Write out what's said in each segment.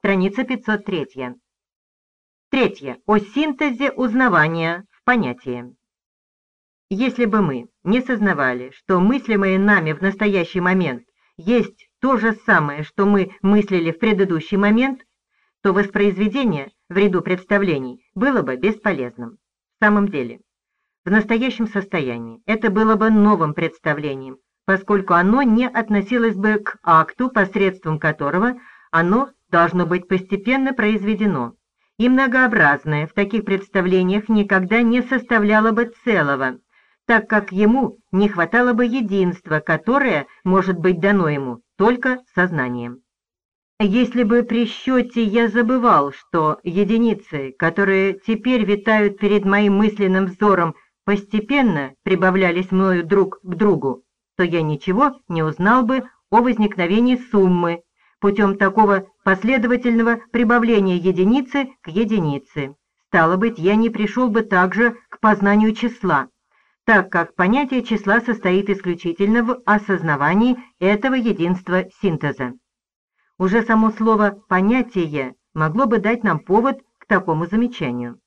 Страница 503. Третье. О синтезе узнавания в понятии. Если бы мы не сознавали, что мыслимое нами в настоящий момент есть то же самое, что мы мыслили в предыдущий момент, то воспроизведение в ряду представлений было бы бесполезным. В самом деле, в настоящем состоянии это было бы новым представлением, поскольку оно не относилось бы к акту, посредством которого оно должно быть постепенно произведено, и многообразное в таких представлениях никогда не составляло бы целого, так как ему не хватало бы единства, которое может быть дано ему только сознанием. Если бы при счете я забывал, что единицы, которые теперь витают перед моим мысленным взором, постепенно прибавлялись мною друг к другу, то я ничего не узнал бы о возникновении суммы путем такого последовательного прибавления единицы к единице. Стало быть, я не пришел бы также к познанию числа, так как понятие числа состоит исключительно в осознавании этого единства синтеза. Уже само слово «понятие» могло бы дать нам повод к такому замечанию.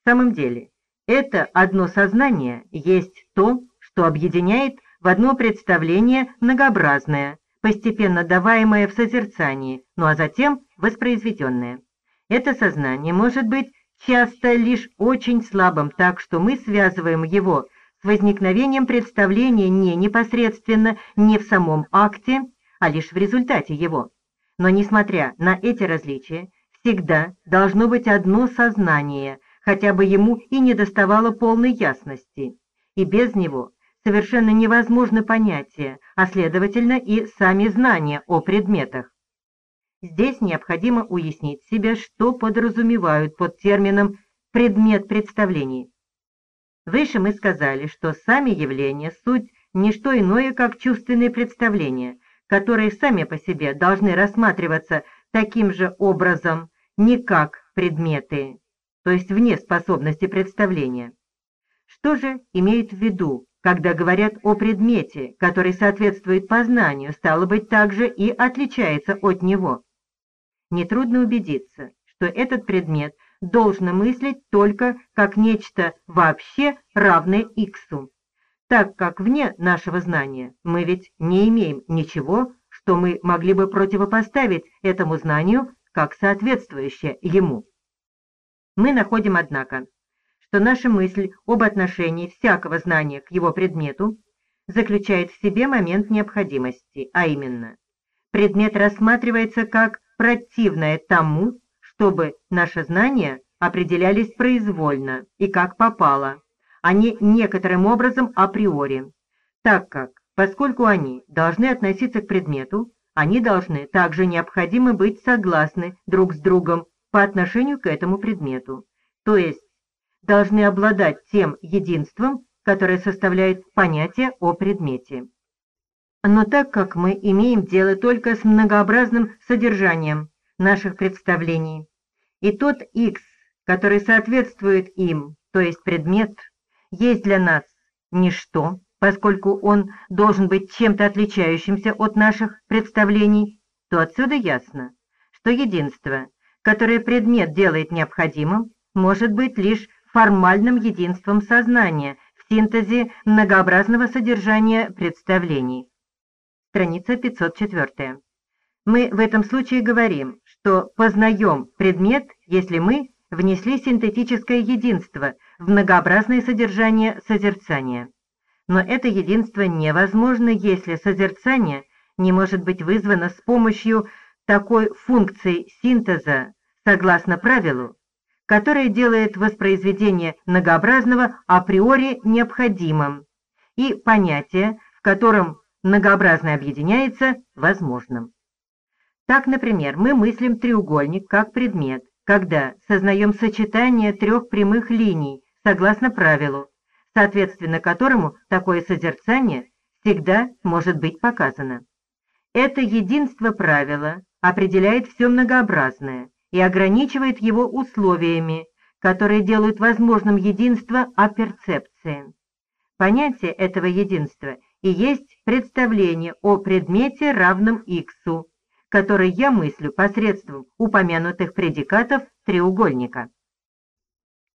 В самом деле, это одно сознание есть то, что объединяет в одно представление многообразное, постепенно даваемое в созерцании, ну а затем воспроизведенное. Это сознание может быть часто лишь очень слабым, так что мы связываем его возникновением представления не непосредственно, не в самом акте, а лишь в результате его. Но несмотря на эти различия, всегда должно быть одно сознание, хотя бы ему и не доставало полной ясности, и без него совершенно невозможно понятие, а следовательно и сами знания о предметах. Здесь необходимо уяснить себе, что подразумевают под термином «предмет представлений». Выше мы сказали, что сами явления – суть не что иное, как чувственные представления, которые сами по себе должны рассматриваться таким же образом, не как предметы, то есть вне способности представления. Что же имеют в виду, когда говорят о предмете, который соответствует познанию, стало быть, также и отличается от него? Нетрудно убедиться, что этот предмет должно мыслить только как нечто вообще равное иксу, так как вне нашего знания мы ведь не имеем ничего, что мы могли бы противопоставить этому знанию как соответствующее ему. Мы находим, однако, что наша мысль об отношении всякого знания к его предмету заключает в себе момент необходимости, а именно, предмет рассматривается как противное тому, чтобы наши знания определялись произвольно и как попало, а не некоторым образом априори, так как, поскольку они должны относиться к предмету, они должны также необходимо быть согласны друг с другом по отношению к этому предмету, то есть должны обладать тем единством, которое составляет понятие о предмете. Но так как мы имеем дело только с многообразным содержанием, наших представлений. И тот X, который соответствует им, то есть предмет, есть для нас ничто, поскольку он должен быть чем-то отличающимся от наших представлений, то отсюда ясно, что единство, которое предмет делает необходимым, может быть лишь формальным единством сознания в синтезе многообразного содержания представлений. Страница 504. Мы в этом случае говорим, что познаем предмет, если мы внесли синтетическое единство в многообразное содержание созерцания. Но это единство невозможно, если созерцание не может быть вызвано с помощью такой функции синтеза, согласно правилу, которая делает воспроизведение многообразного априори необходимым и понятие, в котором многообразное объединяется, возможным. Так, например, мы мыслим треугольник как предмет, когда сознаем сочетание трех прямых линий, согласно правилу, соответственно которому такое созерцание всегда может быть показано. Это единство правила определяет все многообразное и ограничивает его условиями, которые делают возможным единство оперцепции. Понятие этого единства и есть представление о предмете равном иксу, который я мыслю посредством упомянутых предикатов треугольника.